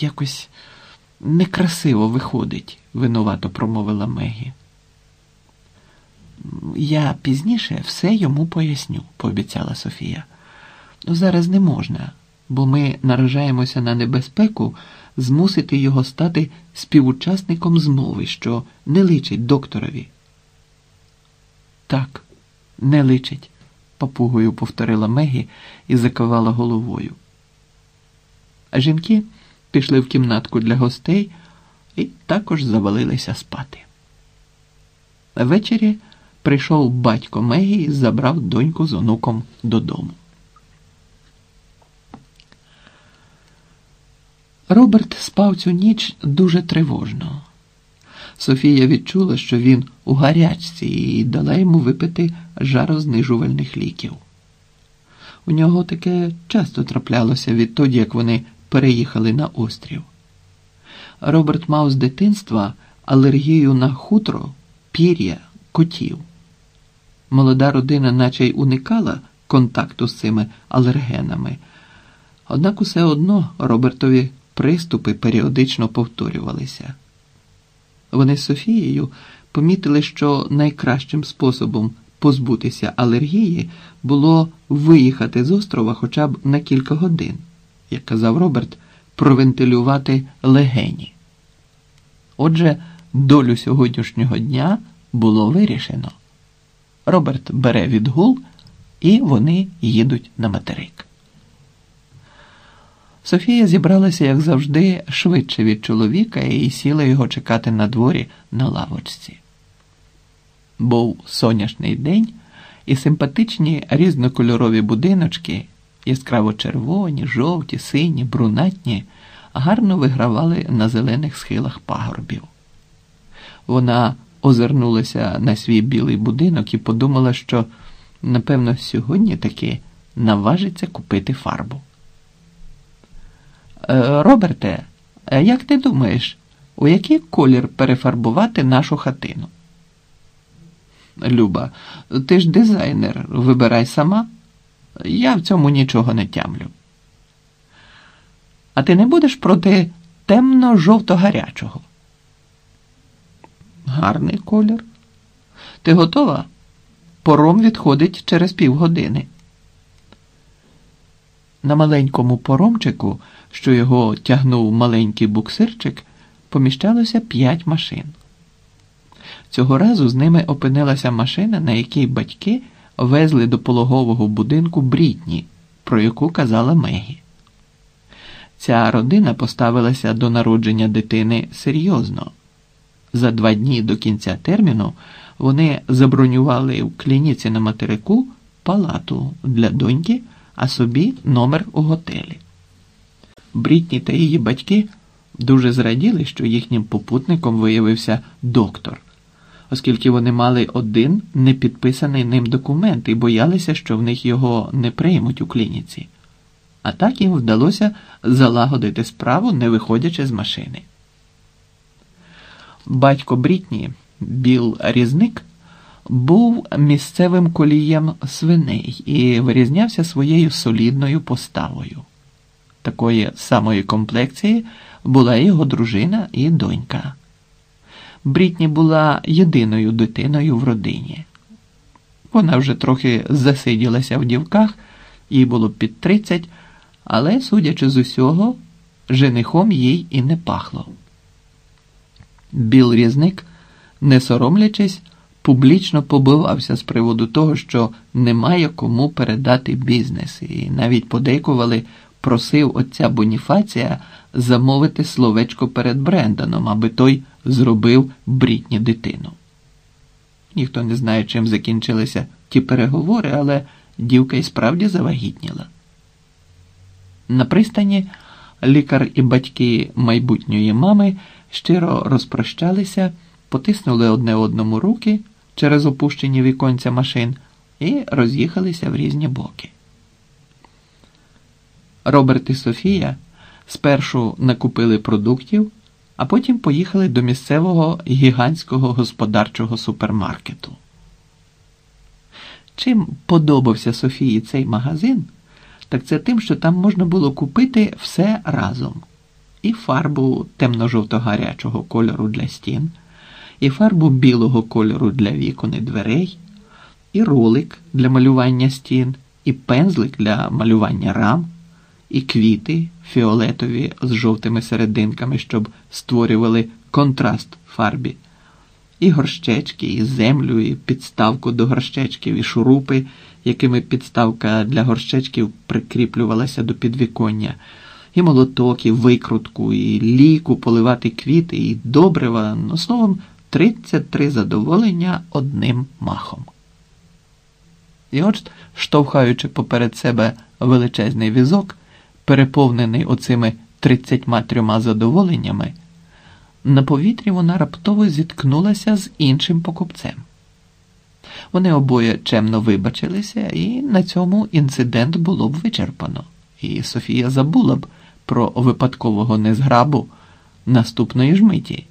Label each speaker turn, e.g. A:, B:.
A: Якось некрасиво виходить, винувато промовила Мегі. Я пізніше все йому поясню, пообіцяла Софія. Ну, зараз не можна, бо ми наражаємося на небезпеку змусити його стати співучасником змови, що не личить докторові. Так, не личить, папугою повторила Мегі і закивала головою. А жінки пішли в кімнатку для гостей і також завалилися спати. Ввечері прийшов батько Мегі і забрав доньку з онуком додому. Роберт спав цю ніч дуже тривожно. Софія відчула, що він у гарячці і дала йому випити жарознижувальних ліків. У нього таке часто траплялося відтоді, як вони переїхали на острів. Роберт мав з дитинства алергію на хутро, пір'я, котів. Молода родина наче й уникала контакту з цими алергенами, однак усе одно Робертові приступи періодично повторювалися. Вони з Софією помітили, що найкращим способом позбутися алергії було виїхати з острова хоча б на кілька годин, як казав Роберт, провентилювати легені. Отже, долю сьогоднішнього дня було вирішено. Роберт бере відгул, і вони їдуть на материк. Софія зібралася, як завжди, швидше від чоловіка і сіла його чекати на дворі на лавочці. Був сонячний день, і симпатичні різнокольорові будиночки, яскраво червоні, жовті, сині, брунатні, гарно вигравали на зелених схилах пагорбів. Вона озирнулася на свій білий будинок і подумала, що, напевно, сьогодні таки наважиться купити фарбу. Е, Роберте, як ти думаєш, у який колір перефарбувати нашу хатину? Люба, ти ж дизайнер, вибирай сама. Я в цьому нічого не тямлю. А ти не будеш проти темно-жовто-гарячого? Гарний колір. Ти готова? Пором відходить через півгодини. На маленькому поромчику, що його тягнув маленький буксирчик, поміщалося п'ять машин. Цього разу з ними опинилася машина, на якій батьки везли до пологового будинку Брітні, про яку казала Мегі. Ця родина поставилася до народження дитини серйозно. За два дні до кінця терміну вони забронювали в клініці на материку палату для доньки, а собі номер у готелі. Брітні та її батьки дуже зраділи, що їхнім попутником виявився доктор, оскільки вони мали один непідписаний ним документ і боялися, що в них його не приймуть у клініці. А так їм вдалося залагодити справу, не виходячи з машини. Батько Брітні, Біл Різник, був місцевим колієм свиней і вирізнявся своєю солідною поставою. Такої самої комплекції була його дружина і донька. Брітні була єдиною дитиною в родині. Вона вже трохи засиділася в дівках, їй було під тридцять, але, судячи з усього, женихом їй і не пахло. Біл різник, не соромлячись, публічно побивався з приводу того, що немає кому передати бізнес, і навіть подейкували, просив отця Боніфація замовити словечко перед Бренданом, аби той зробив брітні дитину. Ніхто не знає, чим закінчилися ті переговори, але дівка й справді завагітніла. На пристані лікар і батьки майбутньої мами щиро розпрощалися, потиснули одне одному руки через опущені віконця машин і роз'їхалися в різні боки. Роберт і Софія спершу накупили продуктів, а потім поїхали до місцевого гігантського господарчого супермаркету. Чим подобався Софії цей магазин, так це тим, що там можна було купити все разом і фарбу темно-жовто-гарячого кольору для стін, і фарбу білого кольору для вікон і дверей, і ролик для малювання стін, і пензлик для малювання рам, і квіти фіолетові з жовтими серединками, щоб створювали контраст фарбі, і горщечки, і землю, і підставку до горщечків, і шурупи, якими підставка для горщечків прикріплювалася до підвіконня, і молоток, і викрутку, і ліку, поливати квіти, і добрива, ну словом, 33 задоволення одним махом. І от, штовхаючи поперед себе величезний візок, переповнений оцими 33 задоволеннями, на повітрі вона раптово зіткнулася з іншим покупцем. Вони обоє чемно вибачилися, і на цьому інцидент було б вичерпано, і Софія забула б про випадкового незграбу наступної ж миті.